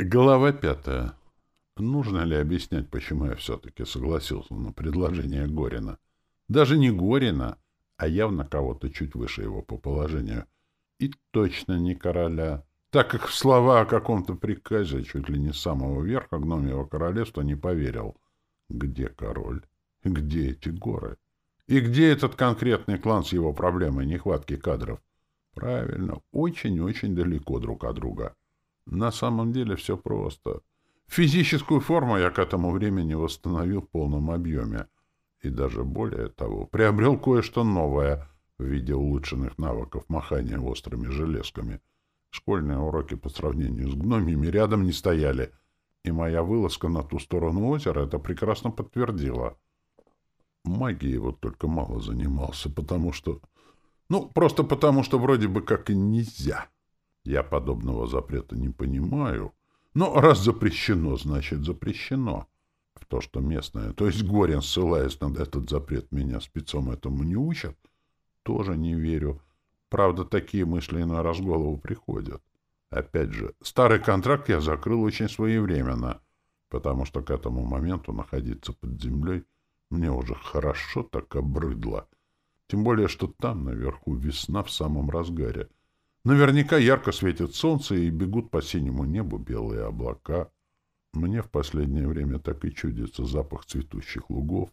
Глава пятая. Нужно ли объяснять, почему я все-таки согласился на предложение Горина? Даже не Горина, а явно кого-то чуть выше его по положению. И точно не короля, так как в слова о каком-то приказе чуть ли не с самого верха гномьего королевства не поверил. Где король? Где эти горы? И где этот конкретный клан с его проблемой нехватки кадров? Правильно, очень-очень далеко друг от друга. На самом деле все просто. Физическую форму я к этому времени восстановил в полном объеме. И даже более того, приобрел кое-что новое в виде улучшенных навыков махания острыми железками. Школьные уроки по сравнению с гномиями рядом не стояли, и моя вылазка на ту сторону озера это прекрасно подтвердила. Магией вот только мало занимался, потому что... Ну, просто потому что вроде бы как и нельзя. Я подобного запрета не понимаю. Но раз запрещено, значит запрещено. В то, что местное, то есть Горин, ссылаясь на этот запрет, меня спецом этому не учат, тоже не верю. Правда, такие мысли иной раз в голову приходят. Опять же, старый контракт я закрыл очень своевременно, потому что к этому моменту находиться под землей мне уже хорошо так обрыдло. Тем более, что там, наверху, весна в самом разгаре — Наверняка ярко светит солнце, и бегут по синему небу белые облака. Мне в последнее время так и чудится запах цветущих лугов,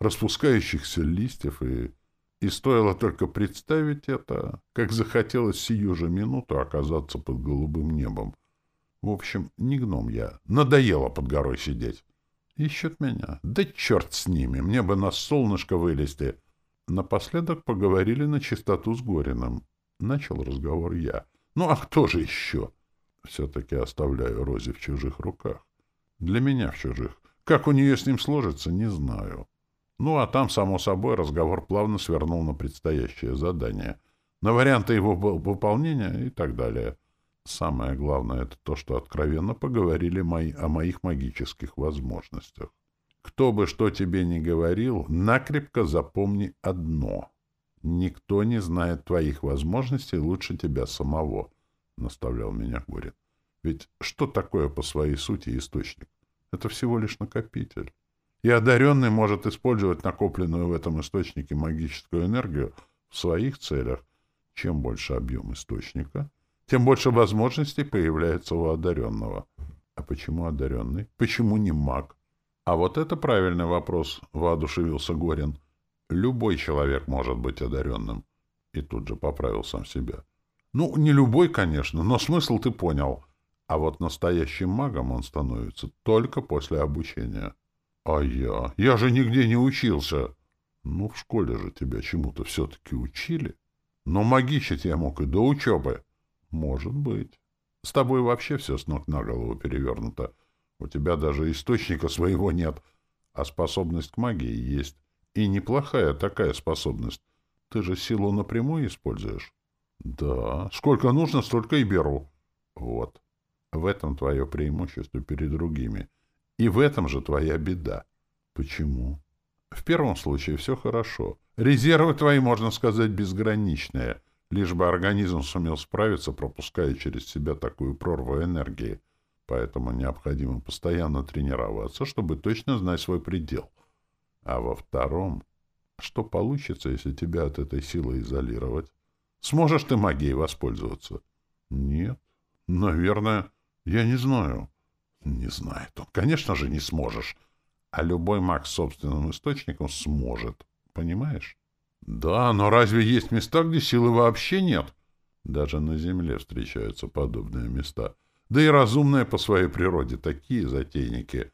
распускающихся листьев, и... И стоило только представить это, как захотелось сию же минуту оказаться под голубым небом. В общем, не гном я. Надоело под горой сидеть. Ищут меня. Да черт с ними, мне бы на солнышко вылезти. Напоследок поговорили на чистоту с Гориным. Начал разговор я. Ну, а кто же еще? Все-таки оставляю Рози в чужих руках. Для меня в чужих. Как у нее с ним сложится, не знаю. Ну, а там, само собой, разговор плавно свернул на предстоящее задание, на варианты его выполнения и так далее. Самое главное — это то, что откровенно поговорили мои, о моих магических возможностях. Кто бы что тебе ни говорил, накрепко запомни одно — Никто не знает твоих возможностей лучше тебя самого, — наставлял меня Горин. Ведь что такое по своей сути источник? Это всего лишь накопитель. И одаренный может использовать накопленную в этом источнике магическую энергию в своих целях. Чем больше объем источника, тем больше возможностей появляется у одаренного. А почему одаренный? Почему не маг? А вот это правильный вопрос, — воодушевился Горин. Любой человек может быть одаренным. И тут же поправил сам себя. Ну, не любой, конечно, но смысл ты понял. А вот настоящим магом он становится только после обучения. А я? Я же нигде не учился. Ну, в школе же тебя чему-то все-таки учили. Но магичить я мог и до учебы. Может быть. С тобой вообще все с ног на голову перевернуто. У тебя даже источника своего нет, а способность к магии есть. И неплохая такая способность. Ты же силу напрямую используешь? Да. Сколько нужно, столько и беру. Вот. В этом твое преимущество перед другими. И в этом же твоя беда. Почему? В первом случае все хорошо. Резервы твои, можно сказать, безграничные, лишь бы организм сумел справиться, пропуская через себя такую прорву энергии. Поэтому необходимо постоянно тренироваться, чтобы точно знать свой предел — а во втором, что получится, если тебя от этой силы изолировать? Сможешь ты магией воспользоваться? Нет. Наверное, я не знаю. Не знает он. Конечно же, не сможешь. А любой маг с собственным источником сможет. Понимаешь? Да, но разве есть места, где силы вообще нет? Даже на Земле встречаются подобные места. Да и разумные по своей природе такие затейники —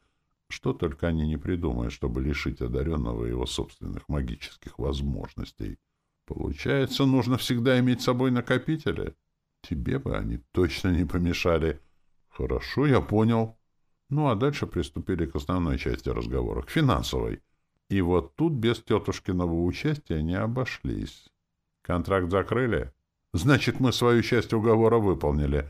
что только они не придумают, чтобы лишить одаренного его собственных магических возможностей. Получается, нужно всегда иметь с собой накопители. Тебе бы они точно не помешали. Хорошо, я понял. Ну, а дальше приступили к основной части разговора, к финансовой. И вот тут без тетушкиного участия не обошлись. Контракт закрыли? Значит, мы свою часть уговора выполнили.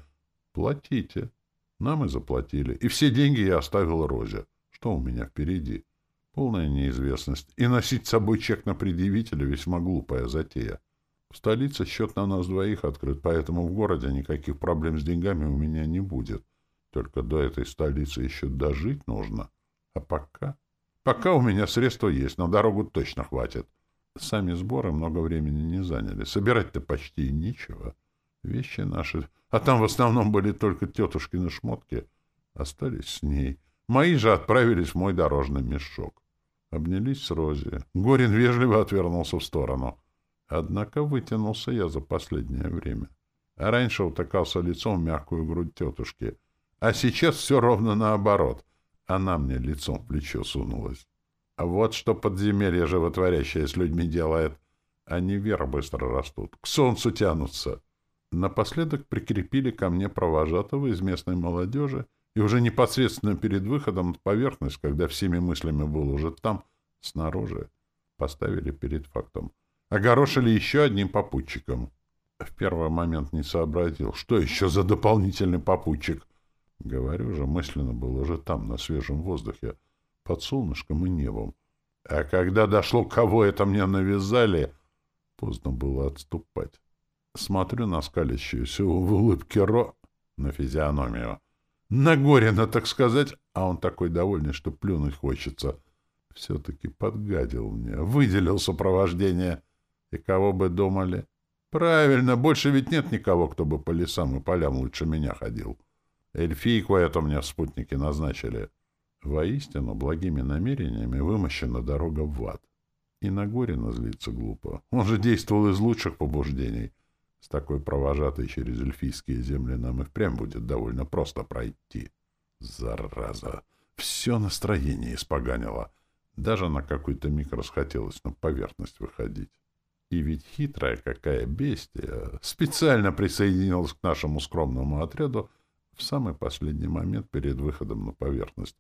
Платите. Нам и заплатили. И все деньги я оставил Розе. Что у меня впереди? Полная неизвестность. И носить с собой чек на предъявителя весьма глупая затея. В столице счет на нас двоих открыт, поэтому в городе никаких проблем с деньгами у меня не будет. Только до этой столицы еще дожить нужно. А пока... Пока у меня средства есть, на дорогу точно хватит. Сами сборы много времени не заняли. Собирать-то почти нечего. Вещи наши... А там в основном были только тетушкины шмотки. Остались с ней. Мои же отправились в мой дорожный мешок. Обнялись с Рози. Горин вежливо отвернулся в сторону. Однако вытянулся я за последнее время. А раньше утыкался лицом в мягкую грудь тетушки. А сейчас все ровно наоборот. Она мне лицом в плечо сунулась. А вот что подземелье животворящее с людьми делает. Они вверх быстро растут, к солнцу тянутся. Напоследок прикрепили ко мне провожатого из местной молодежи, и уже непосредственно перед выходом на поверхность, когда всеми мыслями был уже там, снаружи, поставили перед фактом. Огорошили еще одним попутчиком. В первый момент не сообразил, что еще за дополнительный попутчик. Говорю же, мысленно был уже там, на свежем воздухе, под солнышком и небом. А когда дошло, кого это мне навязали, поздно было отступать. Смотрю на скалящуюся в улыбке Ро на физиономию. На Горина, так сказать, а он такой довольный, что плюнуть хочется. Все-таки подгадил мне, выделил сопровождение. И кого бы думали? Правильно, больше ведь нет никого, кто бы по лесам и полям лучше меня ходил. Эльфийку это мне в спутнике назначили. Воистину, благими намерениями вымощена дорога в ад. И на Горина злиться глупо. Он же действовал из лучших побуждений. С такой провожатой через эльфийские земли нам и впрямь будет довольно просто пройти. Зараза! Все настроение испоганило. Даже на какой-то миг расхотелось на поверхность выходить. И ведь хитрая какая бестия специально присоединилась к нашему скромному отряду в самый последний момент перед выходом на поверхность.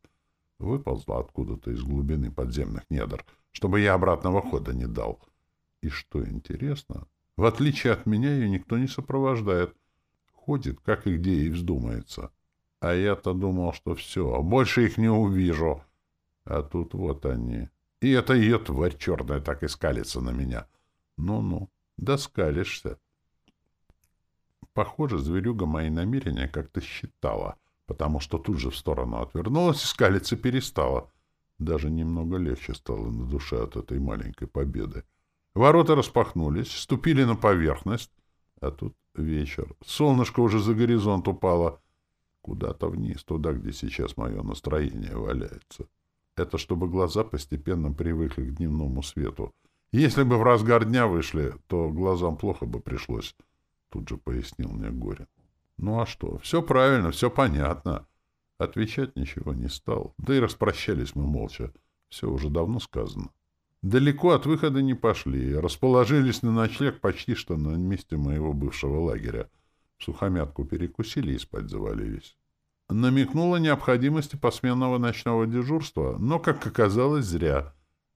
Выползла откуда-то из глубины подземных недр, чтобы я обратного хода не дал. И что интересно, в отличие от меня, ее никто не сопровождает. Ходит, как и где ей вздумается. А я-то думал, что все, больше их не увижу. А тут вот они. И это ее тварь черная так и скалится на меня. Ну-ну, доскалишься. Похоже, зверюга мои намерения как-то считала, потому что тут же в сторону отвернулась и скалиться перестала. Даже немного легче стало на душе от этой маленькой победы. Ворота распахнулись, ступили на поверхность, а тут вечер. Солнышко уже за горизонт упало. Куда-то вниз, туда, где сейчас мое настроение валяется. Это чтобы глаза постепенно привыкли к дневному свету. Если бы в разгар дня вышли, то глазам плохо бы пришлось, тут же пояснил мне Горин. Ну а что, все правильно, все понятно. Отвечать ничего не стал, да и распрощались мы молча. Все уже давно сказано. Далеко от выхода не пошли, расположились на ночлег почти что на месте моего бывшего лагеря. Сухомятку перекусили и спать завалились. Намекнула необходимости посменного ночного дежурства, но, как оказалось, зря.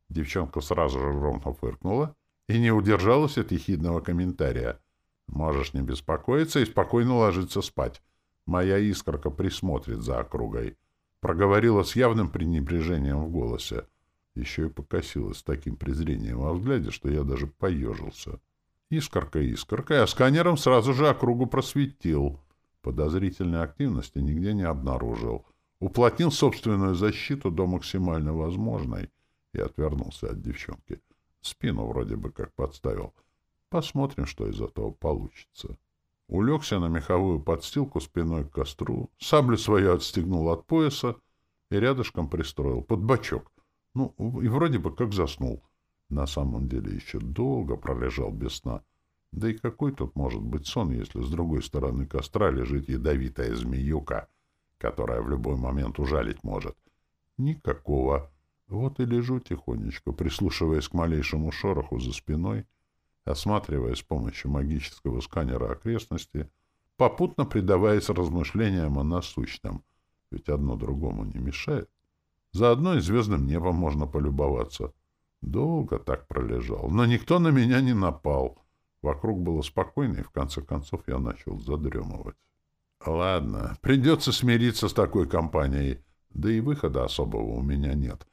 Девчонка сразу же громко фыркнула и не удержалась от ехидного комментария. «Можешь не беспокоиться и спокойно ложиться спать. Моя искорка присмотрит за округой», — проговорила с явным пренебрежением в голосе. Еще и покосилась с таким презрением во взгляде, что я даже поежился. Искорка искорка, а сканером сразу же округу просветил. Подозрительной активности нигде не обнаружил. Уплотнил собственную защиту до максимально возможной и отвернулся от девчонки. Спину вроде бы как подставил. Посмотрим, что из этого получится. Улегся на меховую подстилку спиной к костру, саблю свою отстегнул от пояса и рядышком пристроил под бочок. Ну, и вроде бы как заснул. На самом деле еще долго пролежал без сна. Да и какой тут может быть сон, если с другой стороны костра лежит ядовитая змеюка, которая в любой момент ужалить может? Никакого. Вот и лежу тихонечко, прислушиваясь к малейшему шороху за спиной, осматривая с помощью магического сканера окрестности, попутно предаваясь размышлениям о насущном, ведь одно другому не мешает. Заодно и звездным небом можно полюбоваться. Долго так пролежал, но никто на меня не напал. Вокруг было спокойно, и в конце концов я начал задремывать. Ладно, придется смириться с такой компанией, да и выхода особого у меня нет.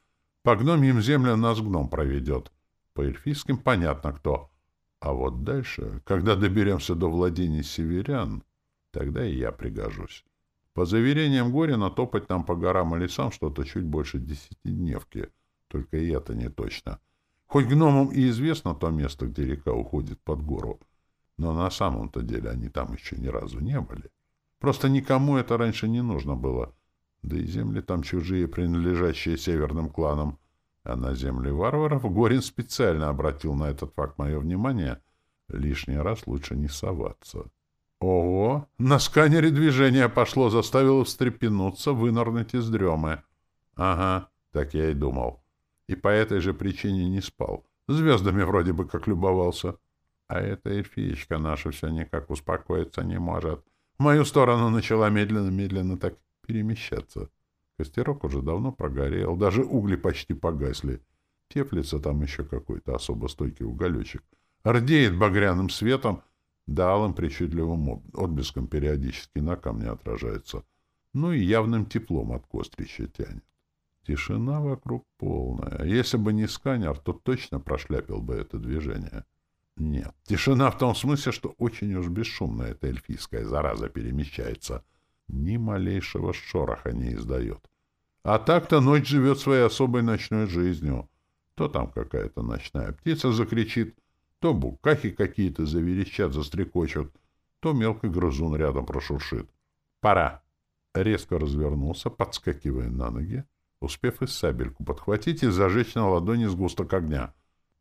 По гномьим землям нас гном проведет. По эльфийским понятно кто. А вот дальше, когда доберемся до владений северян, тогда и я пригожусь. По заверениям Горина, топать нам по горам и лесам что-то чуть больше десятидневки. Только и это не точно. Хоть гномам и известно то место, где река уходит под гору, но на самом-то деле они там еще ни разу не были. Просто никому это раньше не нужно было. Да и земли там чужие, принадлежащие северным кланам. А на земли варваров Горин специально обратил на этот факт мое внимание. Лишний раз лучше не соваться. Ого! На сканере движение пошло, заставило встрепенуться, вынырнуть из дремы. Ага, так я и думал. И по этой же причине не спал. Звездами вроде бы как любовался. А эта эльфиечка наша все никак успокоиться не может. В мою сторону начала медленно-медленно так перемещаться. Костерок уже давно прогорел, даже угли почти погасли. Теплится там еще какой-то особо стойкий уголечек. Рдеет багряным светом, да алым причудливым отблеском периодически на камне отражается. Ну и явным теплом от кострища тянет. Тишина вокруг полная. Если бы не сканер, то точно прошляпил бы это движение. Нет, тишина в том смысле, что очень уж бесшумно эта эльфийская зараза перемещается. Ни малейшего шороха не издает. А так-то ночь живет своей особой ночной жизнью. То там какая-то ночная птица закричит, то букахи какие-то заверещат, застрекочут, то мелкий грызун рядом прошуршит. «Пора!» Резко развернулся, подскакивая на ноги, успев и сабельку подхватить и зажечь на ладони сгусток огня.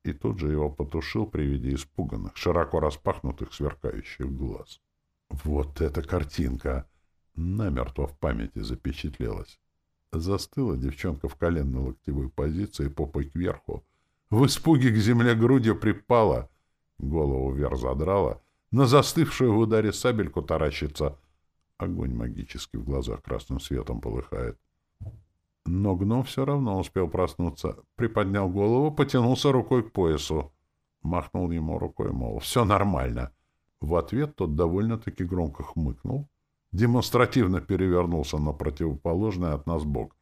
И тут же его потушил при виде испуганных, широко распахнутых, сверкающих глаз. Вот эта картинка! Намертво в памяти запечатлелась. Застыла девчонка в коленно-локтевой позиции, попой кверху. В испуге к земле грудью припала, голову вверх задрала, на застывшую в ударе сабельку таращится. Огонь магически в глазах красным светом полыхает. Но гном все равно успел проснуться. Приподнял голову, потянулся рукой к поясу. Махнул ему рукой, мол, все нормально. В ответ тот довольно-таки громко хмыкнул, демонстративно перевернулся на противоположный от нас бок.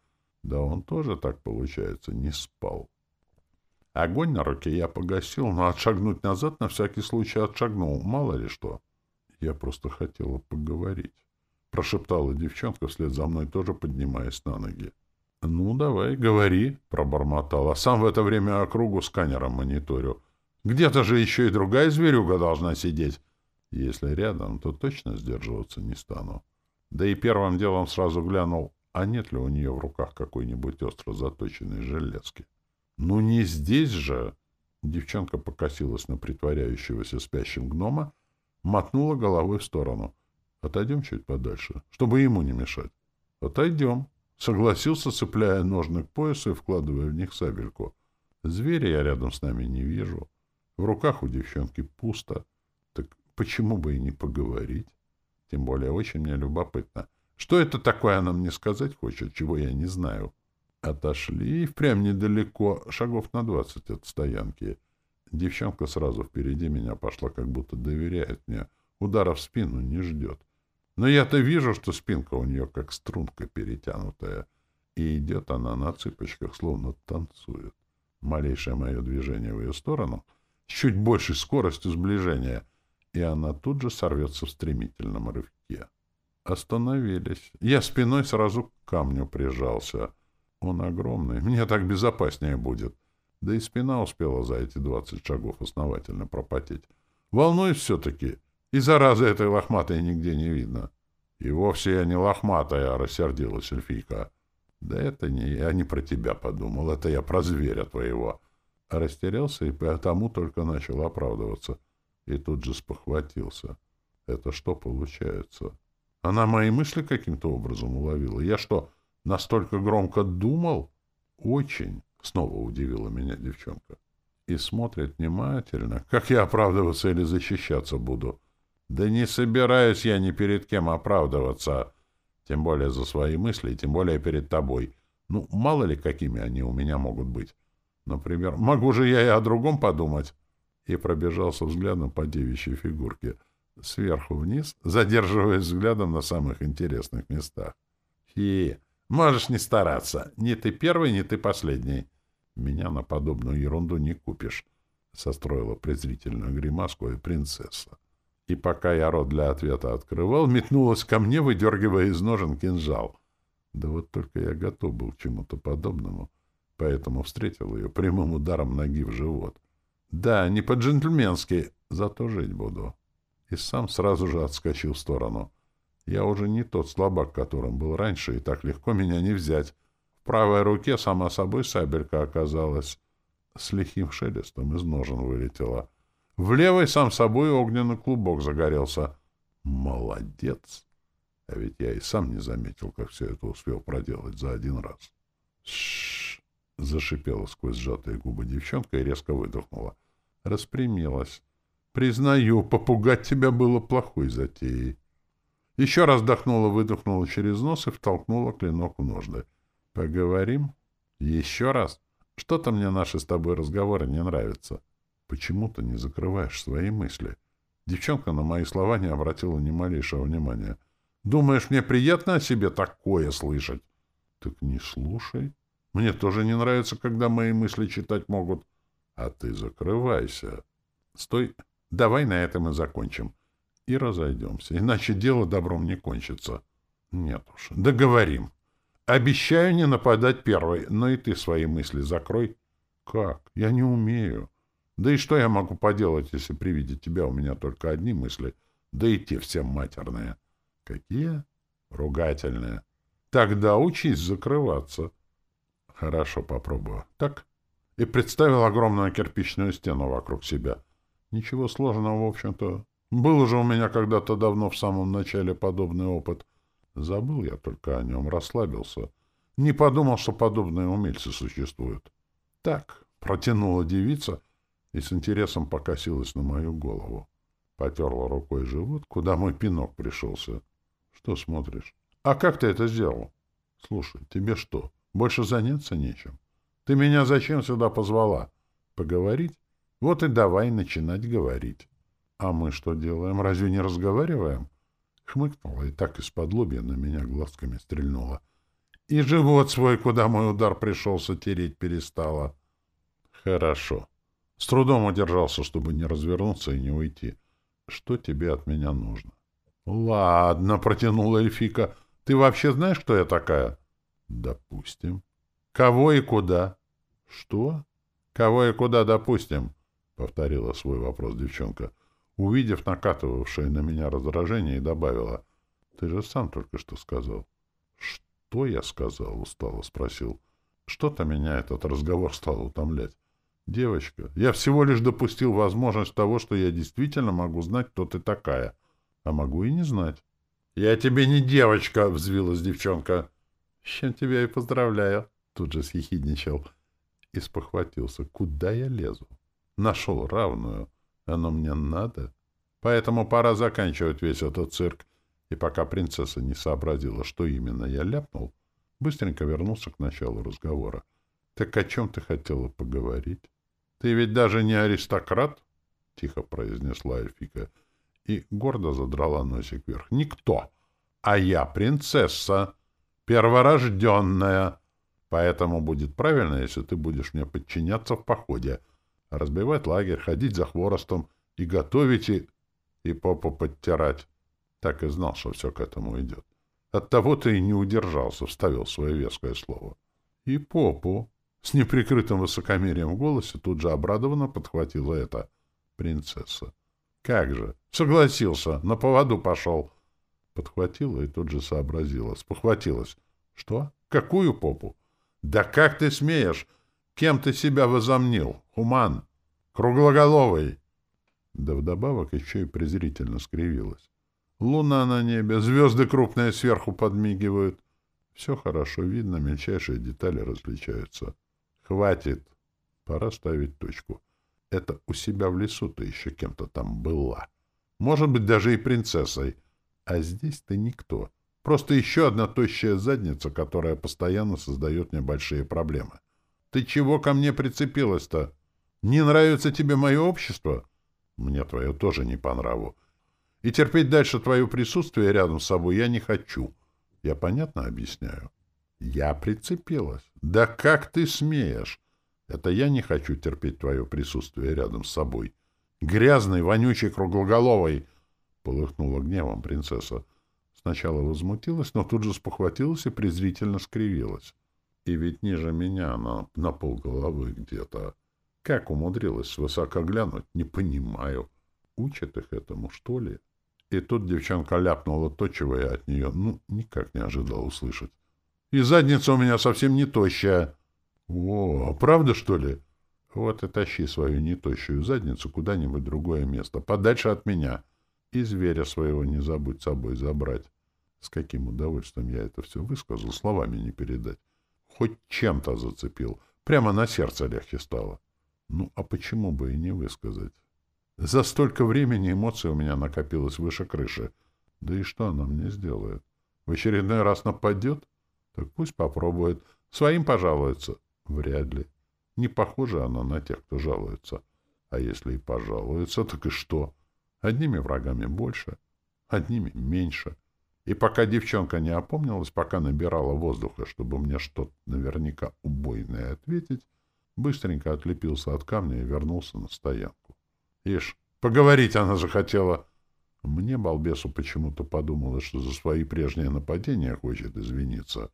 Да он тоже так, получается, не спал. Огонь на руке я погасил, но отшагнуть назад на всякий случай отшагнул, мало ли что. Я просто хотела поговорить. Прошептала девчонка вслед за мной, тоже поднимаясь на ноги. — Ну, давай, говори, — пробормотал, а сам в это время округу сканером мониторю. Где-то же еще и другая зверюга должна сидеть. Если рядом, то точно сдерживаться не стану. Да и первым делом сразу глянул, а нет ли у нее в руках какой-нибудь остро заточенной железки. Ну не здесь же! Девчонка покосилась на притворяющегося спящим гнома, мотнула головой в сторону. Отойдем чуть подальше, чтобы ему не мешать. Отойдем. Согласился, цепляя ножны к поясу и вкладывая в них сабельку. Зверя я рядом с нами не вижу. В руках у девчонки пусто. Так почему бы и не поговорить? Тем более очень мне любопытно. Что это такое она мне сказать хочет, чего я не знаю? Отошли и впрямь недалеко, шагов на двадцать от стоянки. Девчонка сразу впереди меня пошла, как будто доверяет мне. Удара в спину не ждет. Но я-то вижу, что спинка у нее как струнка перетянутая. И идет она на цыпочках, словно танцует. Малейшее мое движение в ее сторону с чуть большей скоростью сближения — и она тут же сорвется в стремительном рывке. Остановились. Я спиной сразу к камню прижался. Он огромный, мне так безопаснее будет. Да и спина успела за эти двадцать шагов основательно пропотеть. Волнуюсь все-таки, и заразы этой лохматой нигде не видно. И вовсе я не лохматая, — рассердилась эльфийка. Да это не я не про тебя подумал, это я про зверя твоего. Растерялся и потому только начал оправдываться — и тут же спохватился. Это что получается? Она мои мысли каким-то образом уловила. Я что, настолько громко думал? Очень, снова удивила меня девчонка. И смотрит внимательно. Как я оправдываться или защищаться буду? Да не собираюсь я ни перед кем оправдываться. Тем более за свои мысли, тем более перед тобой. Ну, мало ли, какими они у меня могут быть. Например, могу же я и о другом подумать и пробежался взглядом по девичьей фигурке, сверху вниз, задерживаясь взглядом на самых интересных местах. «Фи, можешь не стараться. Ни ты первый, ни ты последний. Меня на подобную ерунду не купишь», — состроила презрительную гримаску и принцесса. И пока я рот для ответа открывал, метнулась ко мне, выдергивая из ножен кинжал. Да вот только я готов был к чему-то подобному, поэтому встретил ее прямым ударом ноги в живот. Да, не по-джентльменски, зато жить буду. И сам сразу же отскочил в сторону. Я уже не тот слабак, которым был раньше, и так легко меня не взять. В правой руке сама собой сабелька оказалась. С лихим шелестом из ножен вылетела. В левой сам собой огненный клубок загорелся. Молодец! А ведь я и сам не заметил, как все это успел проделать за один раз. Шш! зашипела сквозь сжатые губы девчонка и резко выдохнула. Распрямилась. Признаю, попугать тебя было плохой затеей. Еще раз вдохнула, выдохнула через нос и втолкнула клинок в ножны. Поговорим? Еще раз? Что-то мне наши с тобой разговоры не нравятся. Почему ты не закрываешь свои мысли? Девчонка на мои слова не обратила ни малейшего внимания. — Думаешь, мне приятно о себе такое слышать? Так не слушай. Мне тоже не нравится, когда мои мысли читать могут. А ты закрывайся. Стой. Давай на этом и закончим. И разойдемся. Иначе дело добром не кончится. Нет уж. Договорим. Обещаю не нападать первой, но и ты свои мысли закрой. Как? Я не умею. Да и что я могу поделать, если при виде тебя у меня только одни мысли, да и те все матерные. — Какие? Ругательные. Тогда учись закрываться. Хорошо, попробую. Так? И представил огромную кирпичную стену вокруг себя. Ничего сложного, в общем-то. Был уже у меня когда-то давно в самом начале подобный опыт. Забыл я только о нем, расслабился. Не подумал, что подобные умельцы существуют. Так, протянула девица и с интересом покосилась на мою голову. Потерла рукой живот, куда мой пинок пришелся. Что смотришь? А как ты это сделал? Слушай, тебе что, больше заняться нечем? Ты меня зачем сюда позвала? Поговорить? Вот и давай начинать говорить. А мы что делаем? Разве не разговариваем? Хмыкнула и так из-под лобья на меня глазками стрельнула. И живот свой, куда мой удар пришелся, тереть перестала. Хорошо. С трудом удержался, чтобы не развернуться и не уйти. Что тебе от меня нужно? «Ладно», — протянула эльфика. «Ты вообще знаешь, кто я такая?» «Допустим». «Кого и куда?» «Что?» «Кого и куда, допустим?» — повторила свой вопрос девчонка, увидев накатывавшее на меня раздражение, и добавила. «Ты же сам только что сказал». «Что я сказал?» — устало спросил. «Что-то меня этот разговор стал утомлять. Девочка, я всего лишь допустил возможность того, что я действительно могу знать, кто ты такая» а могу и не знать. — Я тебе не девочка, — взвилась девчонка. — С чем тебя и поздравляю, — тут же съехидничал. И спохватился. Куда я лезу? Нашел равную. Оно мне надо. Поэтому пора заканчивать весь этот цирк. И пока принцесса не сообразила, что именно я ляпнул, быстренько вернулся к началу разговора. — Так о чем ты хотела поговорить? — Ты ведь даже не аристократ? — тихо произнесла эльфика. — и гордо задрала носик вверх. «Никто! А я принцесса, перворожденная. Поэтому будет правильно, если ты будешь мне подчиняться в походе, разбивать лагерь, ходить за хворостом и готовить и, и попу подтирать. Так и знал, что все к этому идет. Оттого ты и не удержался, вставил свое веское слово. И попу. С неприкрытым высокомерием в голосе тут же обрадованно подхватила это принцесса. Как же? Согласился, на поводу пошел. Подхватила и тут же сообразила. Спохватилась. Что? Какую попу? Да как ты смеешь? Кем ты себя возомнил? Хуман? Круглоголовый? Да вдобавок еще и презрительно скривилась. Луна на небе, звезды крупные сверху подмигивают. Все хорошо видно, мельчайшие детали различаются. Хватит. Пора ставить точку. Это у себя в лесу ты еще кем-то там была. Может быть, даже и принцессой. А здесь ты никто. Просто еще одна тощая задница, которая постоянно создает мне большие проблемы. Ты чего ко мне прицепилась-то? Не нравится тебе мое общество? Мне твое тоже не по нраву. И терпеть дальше твое присутствие рядом с собой я не хочу. Я понятно объясняю? Я прицепилась. Да как ты смеешь? Это я не хочу терпеть твое присутствие рядом с собой. Грязный, вонючий, круглоголовый. — полыхнула гневом принцесса. Сначала возмутилась, но тут же спохватилась и презрительно скривилась. И ведь ниже меня она на полголовы где-то. Как умудрилась высоко глянуть, не понимаю. Учат их этому, что ли? И тут девчонка ляпнула то, чего я от нее, ну, никак не ожидал услышать. И задница у меня совсем не тощая. О, правда, что ли? Вот и тащи свою нетощую задницу куда-нибудь другое место, подальше от меня. И зверя своего не забудь с собой забрать. С каким удовольствием я это все высказал, словами не передать. Хоть чем-то зацепил. Прямо на сердце легче стало. Ну, а почему бы и не высказать? За столько времени эмоций у меня накопилось выше крыши. Да и что она мне сделает? В очередной раз нападет? Так пусть попробует. Своим пожалуется? Вряд ли. Не похожа она на тех, кто жалуется. А если и пожалуется, так и что? Одними врагами больше, одними меньше. И пока девчонка не опомнилась, пока набирала воздуха, чтобы мне что-то наверняка убойное ответить, быстренько отлепился от камня и вернулся на стоянку. Ишь, поговорить она захотела. Мне, балбесу, почему-то подумалось, что за свои прежние нападения хочет извиниться.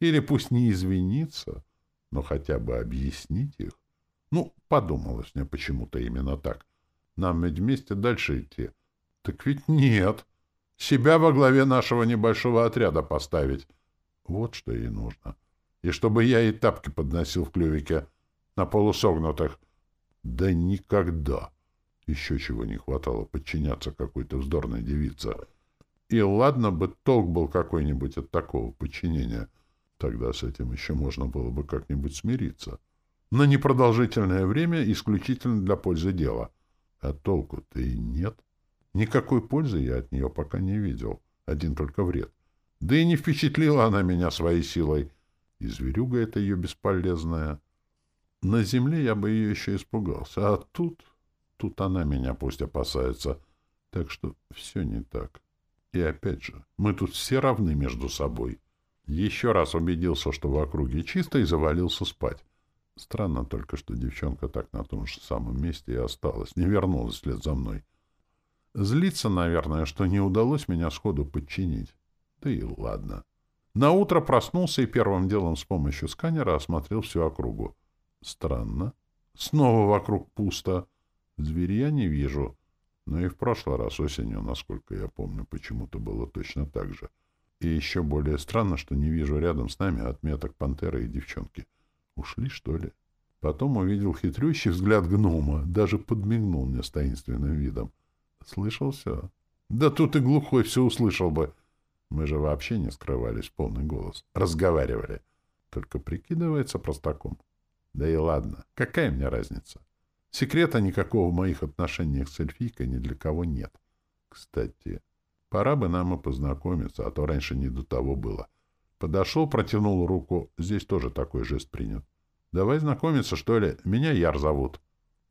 Или пусть не извиниться, но хотя бы объяснить их. Ну, подумалось мне почему-то именно так. Нам ведь вместе дальше идти. Так ведь нет. Себя во главе нашего небольшого отряда поставить. Вот что ей нужно. И чтобы я ей тапки подносил в клювике на полусогнутых. Да никогда. Еще чего не хватало подчиняться какой-то вздорной девице. И ладно бы толк был какой-нибудь от такого подчинения — Тогда с этим еще можно было бы как-нибудь смириться. На непродолжительное время исключительно для пользы дела. А толку-то и нет. Никакой пользы я от нее пока не видел. Один только вред. Да и не впечатлила она меня своей силой. И зверюга эта ее бесполезная. На земле я бы ее еще испугался. А тут... Тут она меня пусть опасается. Так что все не так. И опять же, мы тут все равны между собой. Еще раз убедился, что в округе чисто, и завалился спать. Странно только, что девчонка так на том же самом месте и осталась, не вернулась вслед за мной. Злиться, наверное, что не удалось меня сходу подчинить. Да и ладно. На утро проснулся и первым делом с помощью сканера осмотрел всю округу. Странно. Снова вокруг пусто. Зверя не вижу. Но и в прошлый раз осенью, насколько я помню, почему-то было точно так же. И еще более странно, что не вижу рядом с нами отметок пантеры и девчонки. Ушли, что ли? Потом увидел хитрющий взгляд гнома, даже подмигнул мне с таинственным видом. Слышал все? Да тут и глухой все услышал бы. Мы же вообще не скрывались полный голос. Разговаривали. Только прикидывается простаком. Да и ладно, какая мне разница? Секрета никакого в моих отношениях с эльфийкой ни для кого нет. Кстати, Пора бы нам и познакомиться, а то раньше не до того было. Подошел, протянул руку. Здесь тоже такой жест принят. Давай знакомиться, что ли? Меня Яр зовут.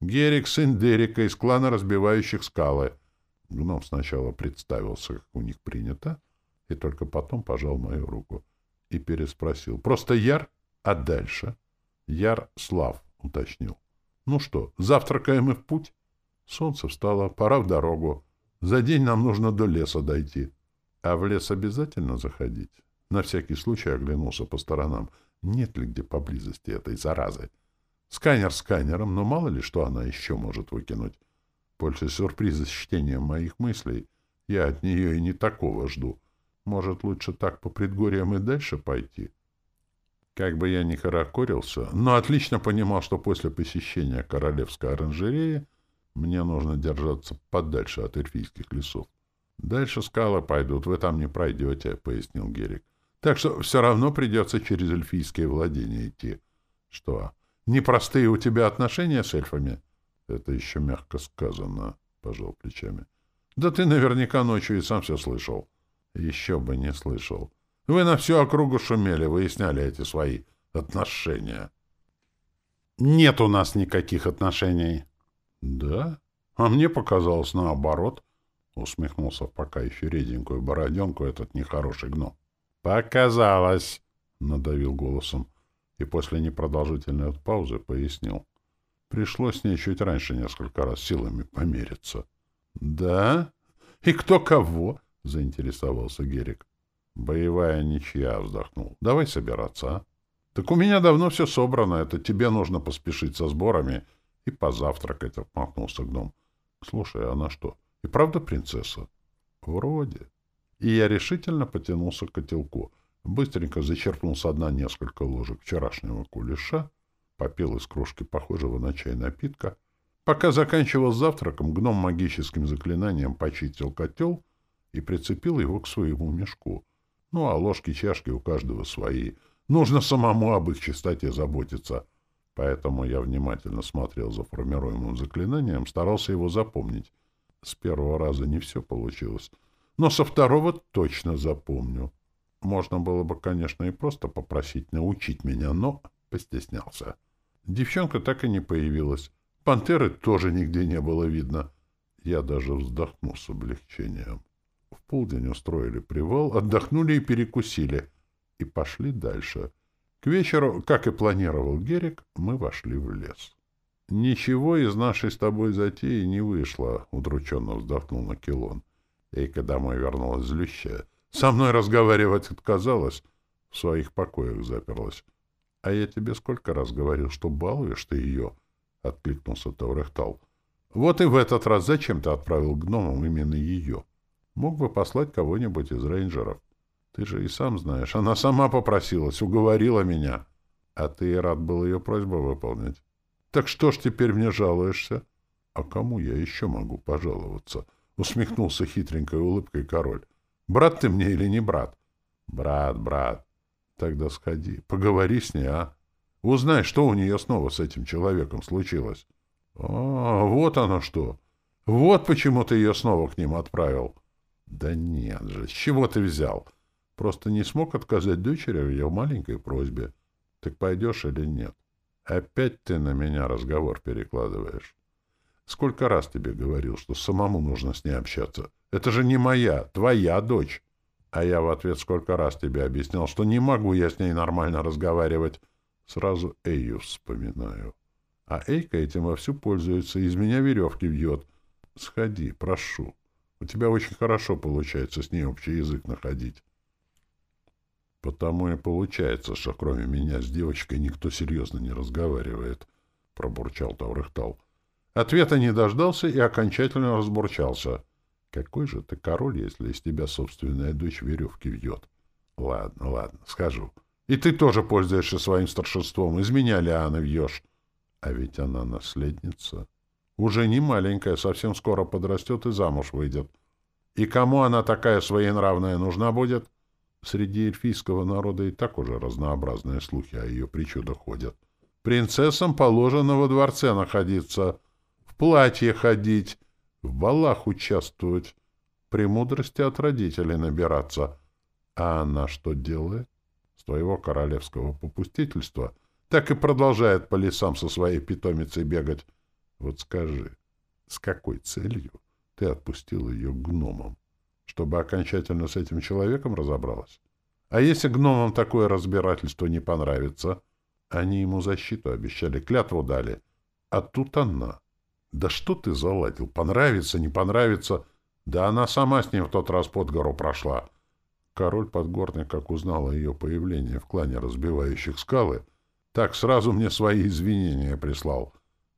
Герик, сын Дерека из клана разбивающих скалы. Гном сначала представился, как у них принято, и только потом пожал мою руку. И переспросил. Просто Яр? А дальше? Яр Слав, уточнил. Ну что, завтракаем и в путь? Солнце встало, пора в дорогу. За день нам нужно до леса дойти. А в лес обязательно заходить? На всякий случай оглянулся по сторонам. Нет ли где поблизости этой заразы? Сканер сканером, но мало ли что она еще может выкинуть. Больше сюрприза с чтением моих мыслей. Я от нее и не такого жду. Может, лучше так по предгорьям и дальше пойти? Как бы я ни хорокорился, но отлично понимал, что после посещения королевской оранжереи мне нужно держаться подальше от эльфийских лесов. Дальше скалы пойдут, вы там не пройдете, — пояснил Герик. Так что все равно придется через эльфийские владения идти. Что, непростые у тебя отношения с эльфами? Это еще мягко сказано, — пожал плечами. Да ты наверняка ночью и сам все слышал. Еще бы не слышал. Вы на всю округу шумели, выясняли эти свои отношения. Нет у нас никаких отношений. Да? А мне показалось наоборот. Усмехнулся пока еще реденькую бороденку этот нехороший гном. Показалось, надавил голосом и после непродолжительной паузы пояснил. Пришлось с ней чуть раньше несколько раз силами помериться. Да? И кто кого? — заинтересовался Герик. Боевая ничья, — вздохнул. Давай собираться, а? Так у меня давно все собрано. Это тебе нужно поспешить со сборами и позавтракать, — отмахнулся гном. Слушай, она что, и правда принцесса? Вроде. И я решительно потянулся к котелку. Быстренько зачерпнул со дна несколько ложек вчерашнего кулеша, попил из кружки похожего на чай напитка. Пока заканчивал завтраком, гном магическим заклинанием почистил котел и прицепил его к своему мешку. Ну, а ложки-чашки у каждого свои. Нужно самому об их чистоте заботиться. Поэтому я внимательно смотрел за формируемым заклинанием, старался его запомнить. С первого раза не все получилось, но со второго точно запомню. Можно было бы, конечно, и просто попросить научить меня, но постеснялся. Девчонка так и не появилась. Пантеры тоже нигде не было видно. Я даже вздохнул с облегчением. В полдень устроили привал, отдохнули и перекусили. И пошли дальше. К вечеру, как и планировал Герик, мы вошли в лес. «Ничего из нашей с тобой затеи не вышло», — удрученно вздохнул Накелон. Эйка домой вернулась злющая. Со мной разговаривать отказалась, в своих покоях заперлась. — А я тебе сколько раз говорил, что балуешь ты ее? — откликнулся Таурехтал. — Вот и в этот раз зачем ты отправил гномам именно ее? Мог бы послать кого-нибудь из рейнджеров. Ты же и сам знаешь, она сама попросилась, уговорила меня. А ты и рад был ее просьбу выполнить. Так что ж теперь мне жалуешься? А кому я еще могу пожаловаться? Усмехнулся хитренькой улыбкой король. Брат ты мне или не брат? Брат, брат. Тогда сходи, поговори с ней, а? Узнай, что у нее снова с этим человеком случилось. А, вот оно что. Вот почему ты ее снова к ним отправил. Да нет же, с чего ты взял? Просто не смог отказать дочери в ее маленькой просьбе. Так пойдешь или нет? Опять ты на меня разговор перекладываешь. Сколько раз тебе говорил, что самому нужно с ней общаться? Это же не моя, твоя дочь. А я в ответ сколько раз тебе объяснял, что не могу я с ней нормально разговаривать. Сразу Эйю вспоминаю. А Эйка этим вовсю пользуется, из меня веревки вьет. Сходи, прошу. У тебя очень хорошо получается с ней общий язык находить. Потому и получается, что кроме меня с девочкой никто серьезно не разговаривает, — пробурчал Таурыхтал. Ответа не дождался и окончательно разбурчался. Какой же ты король, если из тебя собственная дочь веревки вьет? Ладно, ладно, скажу. И ты тоже пользуешься своим старшинством. Из меня Лиана вьешь. А ведь она наследница. Уже не маленькая, совсем скоро подрастет и замуж выйдет. И кому она такая своенравная нужна будет? Среди эльфийского народа и так уже разнообразные слухи о ее причудах ходят. Принцессам положено во дворце находиться — платье ходить, в балах участвовать, премудрости от родителей набираться. А она что делает? С твоего королевского попустительства так и продолжает по лесам со своей питомицей бегать. Вот скажи, с какой целью ты отпустил ее гномам? Чтобы окончательно с этим человеком разобралась? А если гномам такое разбирательство не понравится? Они ему защиту обещали, клятву дали. А тут она. Да что ты заладил? Понравится, не понравится? Да она сама с ним в тот раз под гору прошла. Король Подгорный, как узнал о ее появлении в клане разбивающих скалы, так сразу мне свои извинения прислал.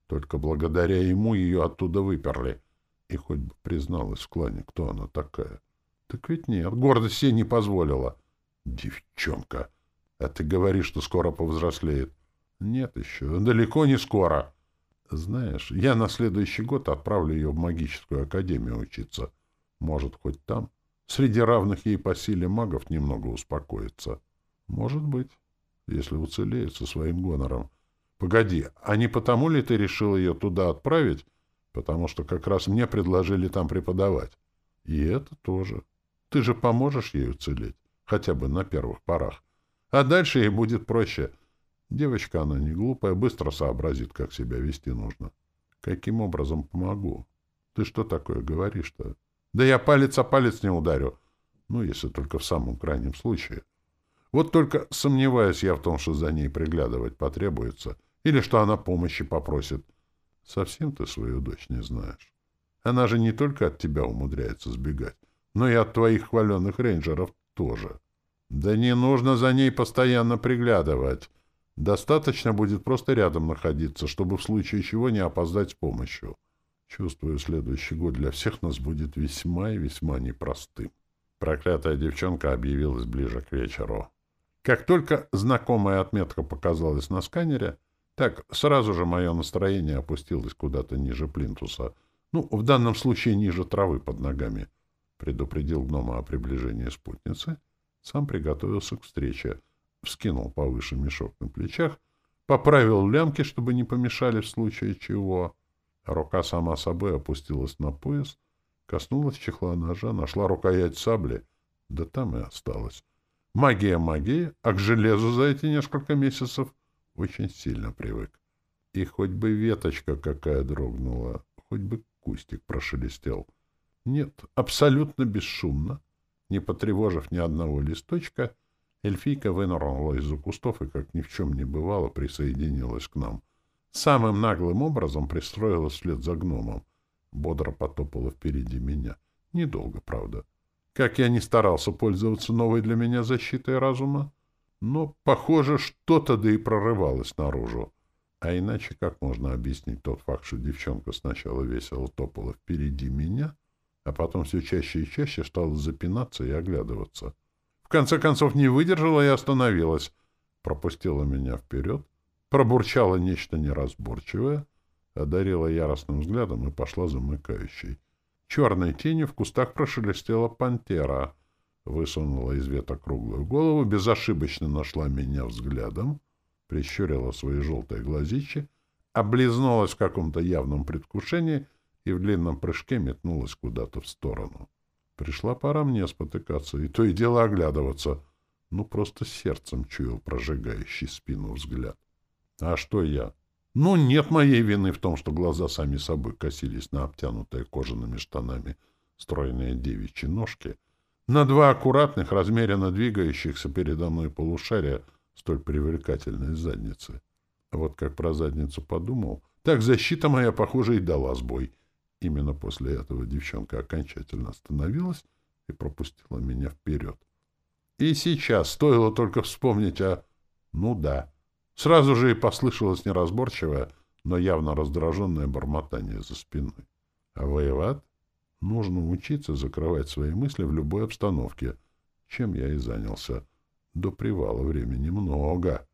Только благодаря ему ее оттуда выперли. И хоть бы призналась в клане, кто она такая. Так ведь нет, гордость ей не позволила. Девчонка! А ты говоришь, что скоро повзрослеет. Нет еще, далеко не скоро. Знаешь, я на следующий год отправлю ее в магическую академию учиться. Может, хоть там, среди равных ей по силе магов, немного успокоится. Может быть, если уцелеет со своим гонором. Погоди, а не потому ли ты решил ее туда отправить? Потому что как раз мне предложили там преподавать. И это тоже. Ты же поможешь ей уцелеть, хотя бы на первых порах. А дальше ей будет проще — Девочка она не глупая, быстро сообразит, как себя вести нужно. Каким образом помогу? Ты что такое говоришь-то? Да я палец о палец не ударю. Ну, если только в самом крайнем случае. Вот только сомневаюсь я в том, что за ней приглядывать потребуется, или что она помощи попросит. Совсем ты свою дочь не знаешь. Она же не только от тебя умудряется сбегать, но и от твоих хваленных рейнджеров тоже. Да не нужно за ней постоянно приглядывать. Достаточно будет просто рядом находиться, чтобы в случае чего не опоздать с помощью. Чувствую, следующий год для всех нас будет весьма и весьма непростым. Проклятая девчонка объявилась ближе к вечеру. Как только знакомая отметка показалась на сканере, так сразу же мое настроение опустилось куда-то ниже плинтуса. Ну, в данном случае ниже травы под ногами. Предупредил гнома о приближении спутницы, сам приготовился к встрече, вскинул повыше мешок на плечах, поправил лямки, чтобы не помешали в случае чего. Рука сама собой опустилась на пояс, коснулась чехла ножа, нашла рукоять сабли, да там и осталась. Магия магии, а к железу за эти несколько месяцев очень сильно привык. И хоть бы веточка какая дрогнула, хоть бы кустик прошелестел. Нет, абсолютно бесшумно, не потревожив ни одного листочка, эльфийка вынырнула из-за кустов и, как ни в чем не бывало, присоединилась к нам. Самым наглым образом пристроилась вслед за гномом. Бодро потопала впереди меня. Недолго, правда. Как я не старался пользоваться новой для меня защитой разума, но, похоже, что-то да и прорывалось наружу. А иначе как можно объяснить тот факт, что девчонка сначала весело топала впереди меня, а потом все чаще и чаще стала запинаться и оглядываться? В конце концов не выдержала и остановилась, пропустила меня вперед, пробурчала нечто неразборчивое, одарила яростным взглядом и пошла замыкающей. Черной тенью в кустах прошелестела пантера, высунула из веток круглую голову, безошибочно нашла меня взглядом, прищурила свои желтые глазищи, облизнулась в каком-то явном предвкушении и в длинном прыжке метнулась куда-то в сторону. Пришла пора мне спотыкаться, и то и дело оглядываться. Ну, просто сердцем чуял прожигающий спину взгляд. А что я? Ну, нет моей вины в том, что глаза сами собой косились на обтянутые кожаными штанами стройные девичьи ножки, на два аккуратных, размеренно двигающихся передо мной полушария столь привлекательной задницы. Вот как про задницу подумал, так защита моя, похоже, и дала сбой. Именно после этого девчонка окончательно остановилась и пропустила меня вперед. И сейчас стоило только вспомнить о... Ну да, Сразу же и послышалось неразборчивое, но явно раздраженное бормотание за спиной. А воевать? Нужно учиться закрывать свои мысли в любой обстановке, чем я и занялся. До привала времени много.